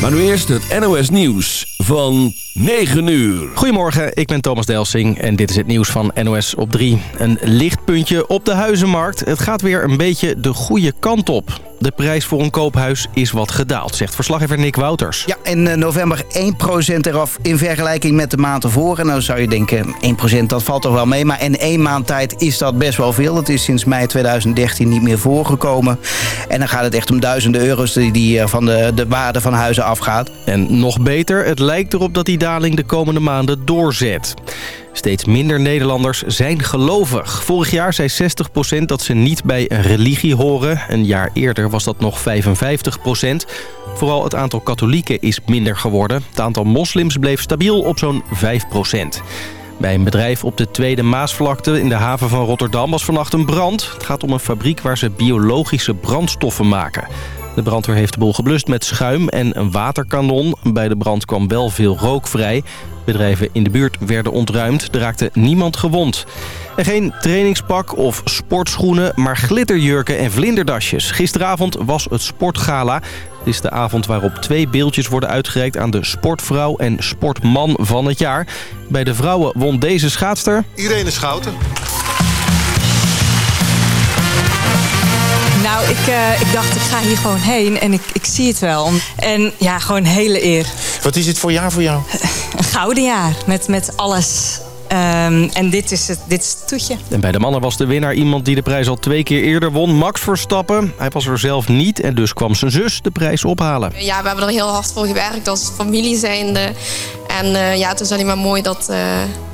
Maar nu eerst het NOS Nieuws van 9 uur. Goedemorgen, ik ben Thomas Delsing en dit is het nieuws van NOS op 3. Een lichtpuntje op de huizenmarkt. Het gaat weer een beetje de goede kant op. De prijs voor een koophuis is wat gedaald, zegt verslaggever Nick Wouters. Ja, in eh, november 1% eraf in vergelijking met de maand ervoor. En dan zou je denken, 1% dat valt toch wel mee. Maar in één maand tijd is dat best wel veel. Dat is sinds mei 2013 niet meer voorgekomen. En dan gaat het echt om duizenden euro's die, die eh, van de, de waarde van huizen afgaat. En nog beter, het lijkt erop dat die daling de komende maanden doorzet. Steeds minder Nederlanders zijn gelovig. Vorig jaar zei 60% dat ze niet bij een religie horen. Een jaar eerder was dat nog 55%. Vooral het aantal katholieken is minder geworden. Het aantal moslims bleef stabiel op zo'n 5%. Bij een bedrijf op de Tweede Maasvlakte in de haven van Rotterdam was vannacht een brand. Het gaat om een fabriek waar ze biologische brandstoffen maken. De brandweer heeft de boel geblust met schuim en een waterkanon. Bij de brand kwam wel veel rook vrij. Bedrijven in de buurt werden ontruimd. Er raakte niemand gewond. En geen trainingspak of sportschoenen, maar glitterjurken en vlinderdasjes. Gisteravond was het Sportgala. Het is de avond waarop twee beeldjes worden uitgereikt aan de sportvrouw en sportman van het jaar. Bij de vrouwen won deze schaatster... Irene Schouten. Nou, ik, uh, ik dacht, ik ga hier gewoon heen en ik, ik zie het wel. En ja, gewoon hele eer. Wat is het voor jaar voor jou? Een gouden jaar, met, met alles. Um, en dit is, het, dit is het toetje. En bij de mannen was de winnaar iemand die de prijs al twee keer eerder won. Max Verstappen. Hij was er zelf niet en dus kwam zijn zus de prijs ophalen. Ja, we hebben er heel hard voor gewerkt als familie zijnde. En uh, ja, het is alleen maar mooi dat... Uh,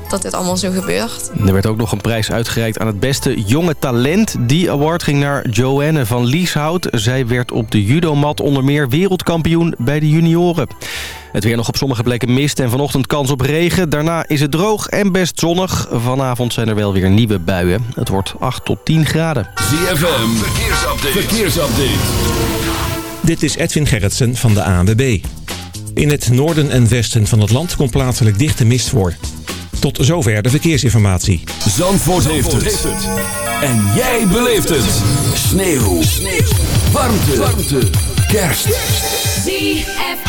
dat dit allemaal zo gebeurt. Er werd ook nog een prijs uitgereikt aan het beste jonge talent. Die award ging naar Joanne van Lieshout. Zij werd op de judomat onder meer wereldkampioen bij de junioren. Het weer nog op sommige plekken mist en vanochtend kans op regen. Daarna is het droog en best zonnig. Vanavond zijn er wel weer nieuwe buien. Het wordt 8 tot 10 graden. ZFM, verkeersupdate. verkeersupdate. Dit is Edwin Gerritsen van de ANWB. In het noorden en westen van het land komt plaatselijk dichte mist voor. Tot zover de verkeersinformatie. Zandvoort, Zandvoort heeft, het. En jij beleeft het. Sneeuw. Sneeuw. Warmte. Warmte. Kerst. ZFM.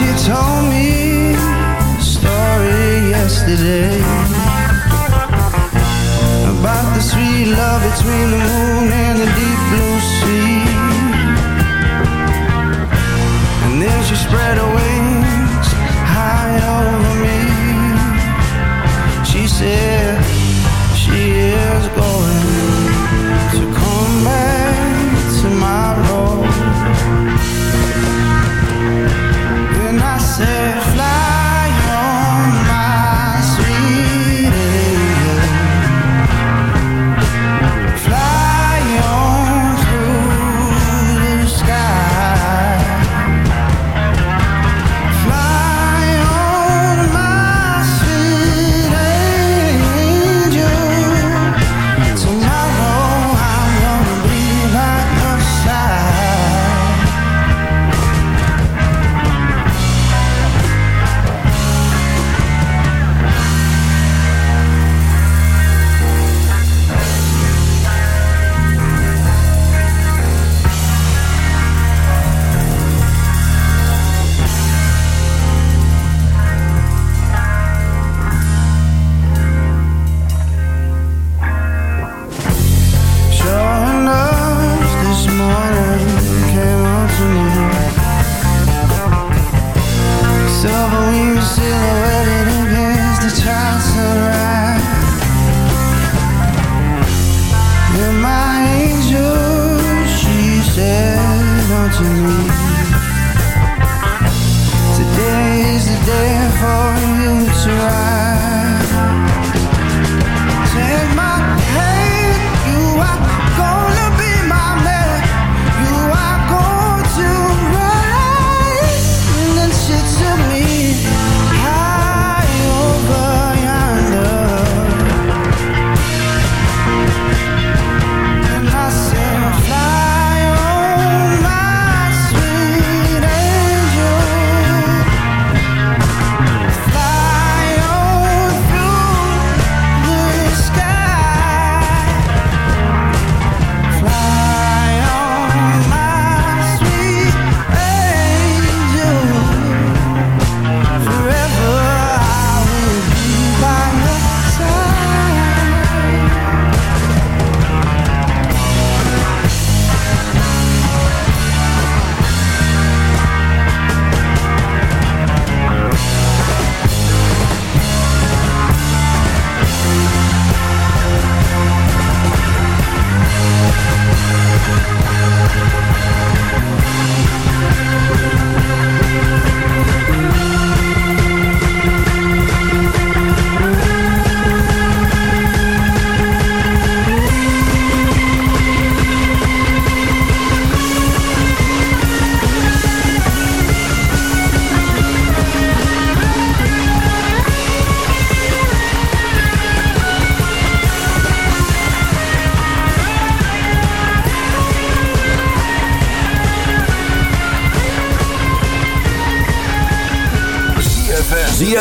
she told me a story yesterday about the sweet love between the moon and the deep blue sea. And then she spread away.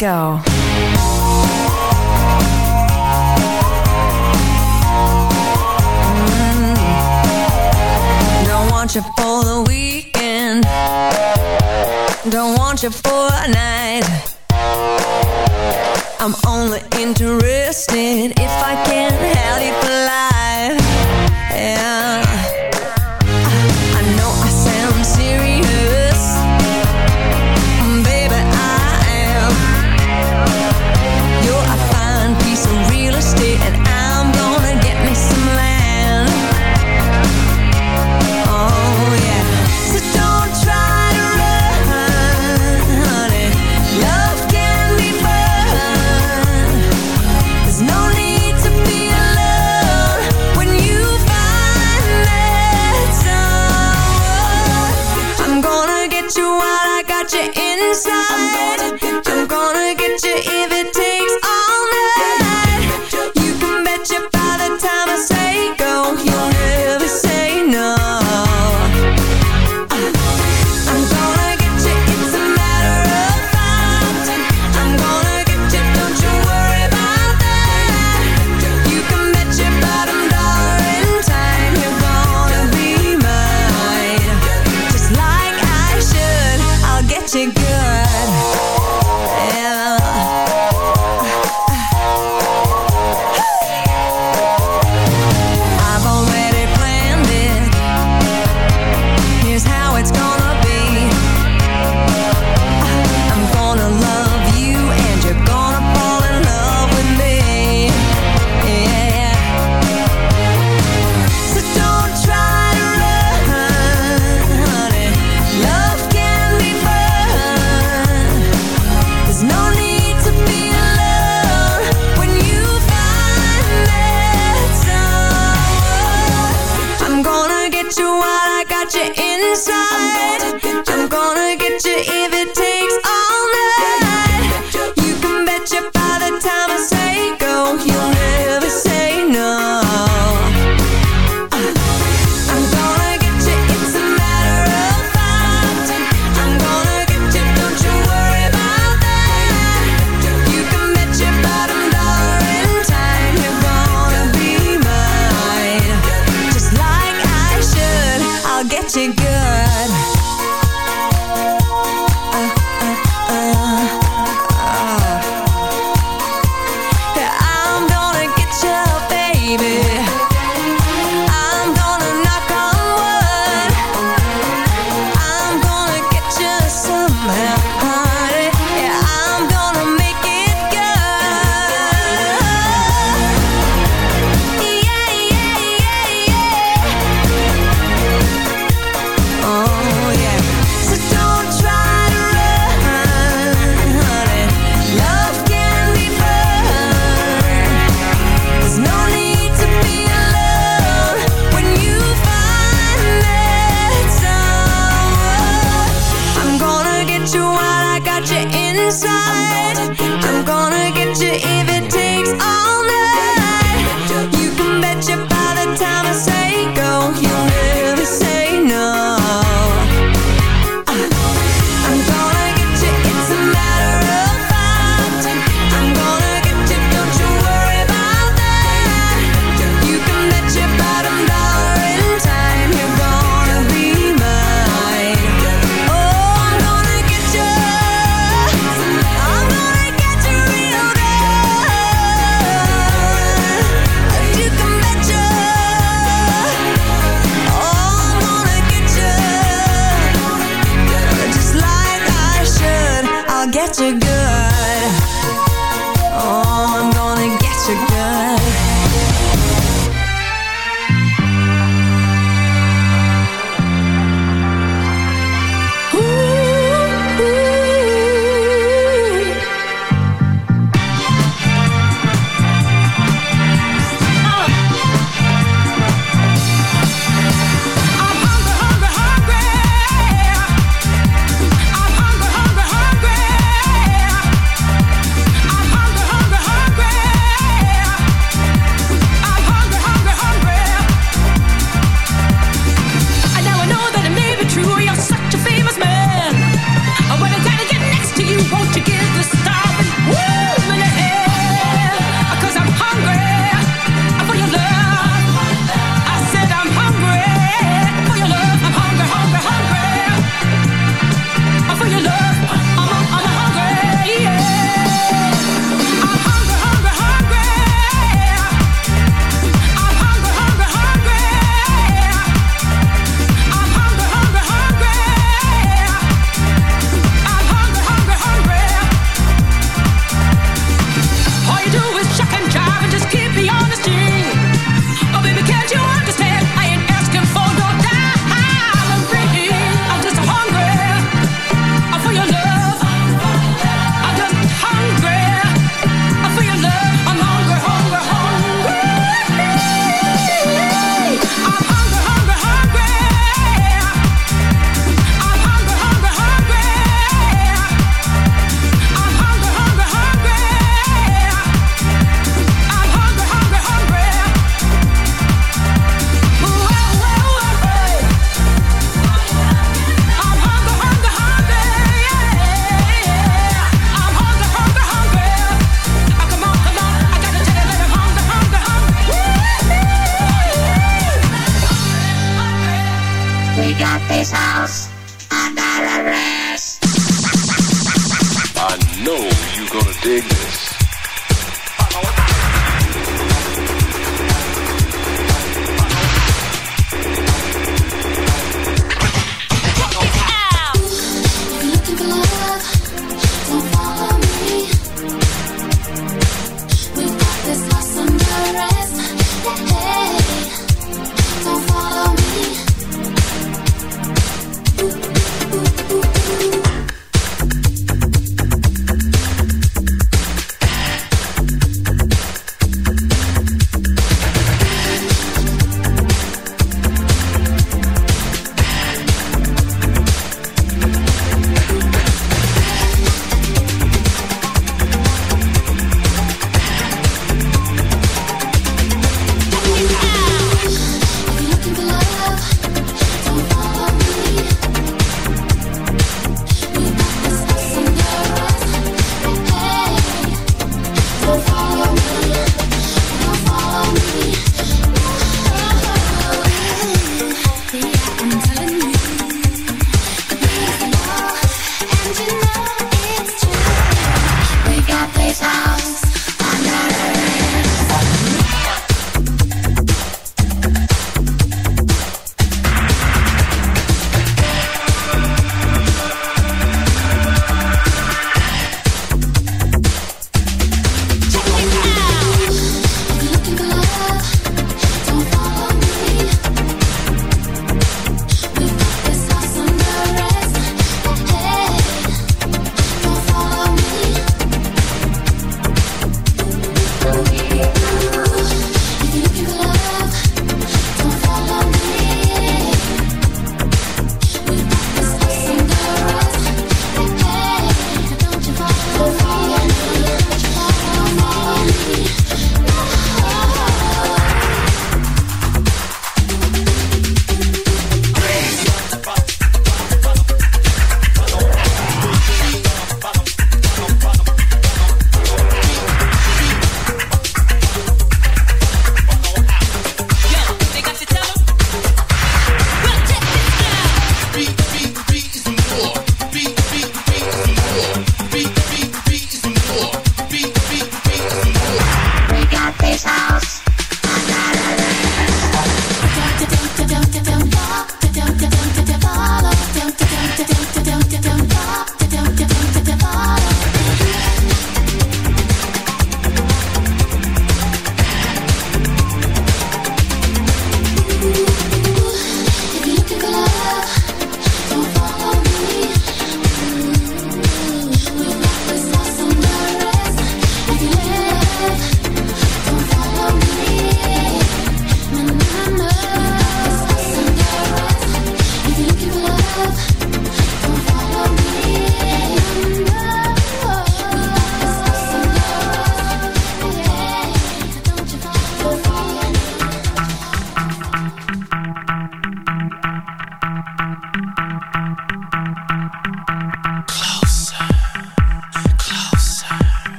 Disco. Mm. Don't want you for the weekend. Don't want you for a night what you're inside.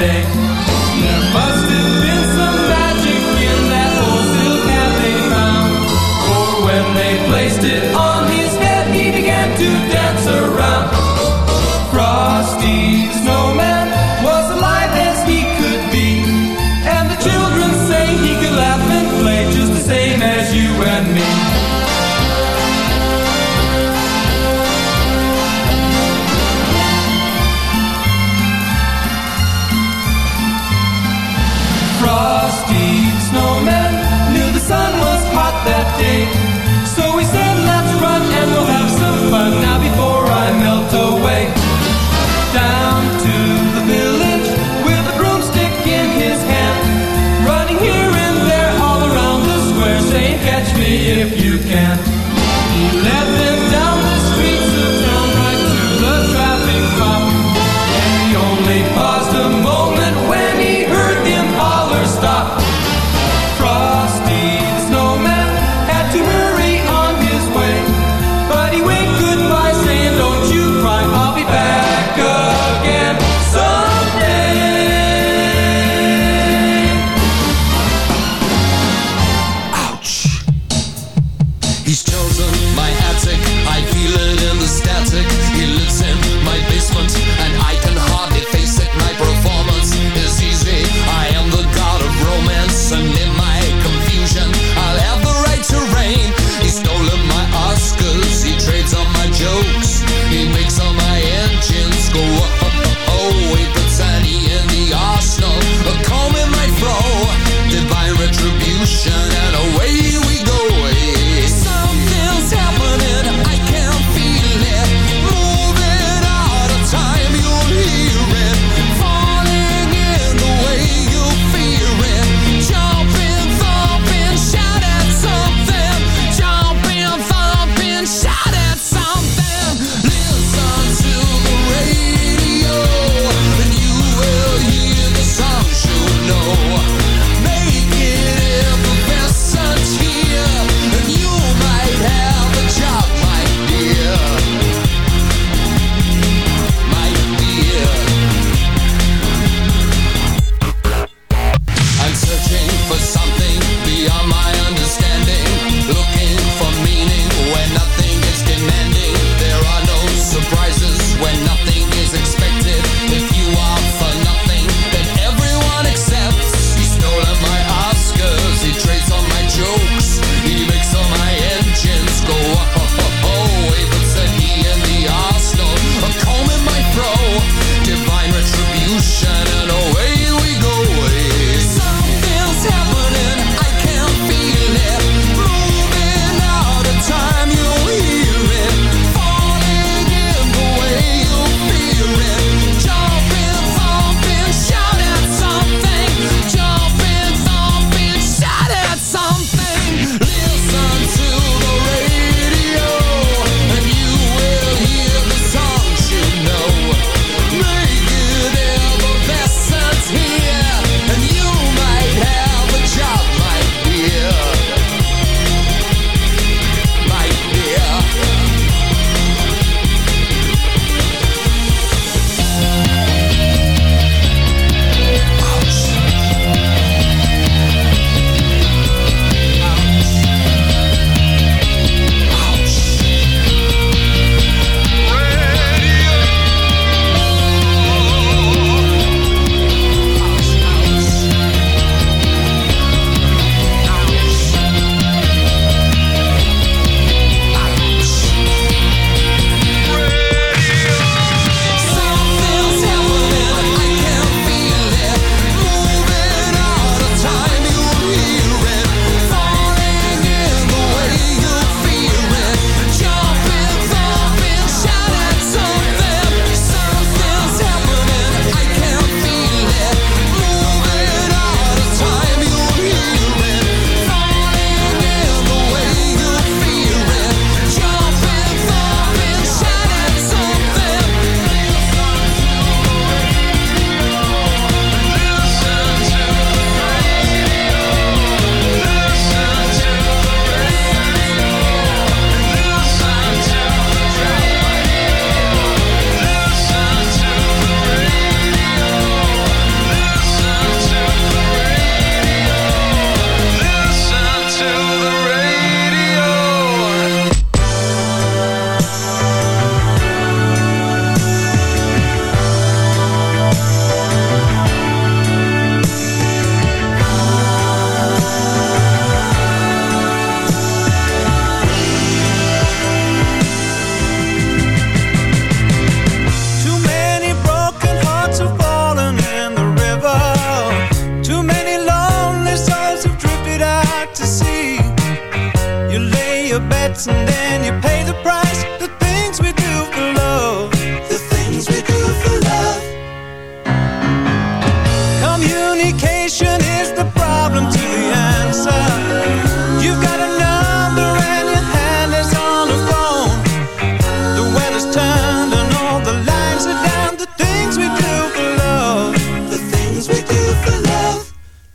someday.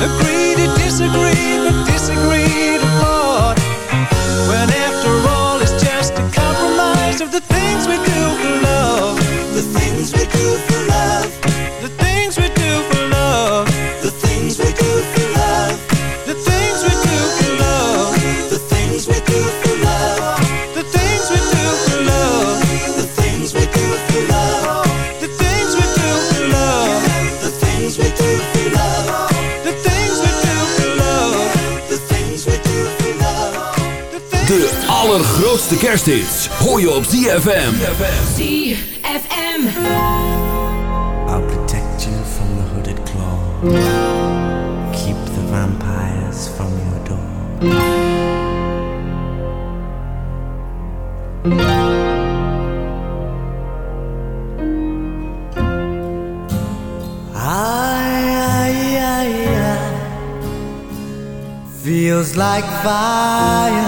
Agree to disagree, but disagree allergrootste kersthits hoor je op ZFM. ZFM. I'll protect you from the hooded claw. Keep the vampires from your door. I, I, I, feels like fire.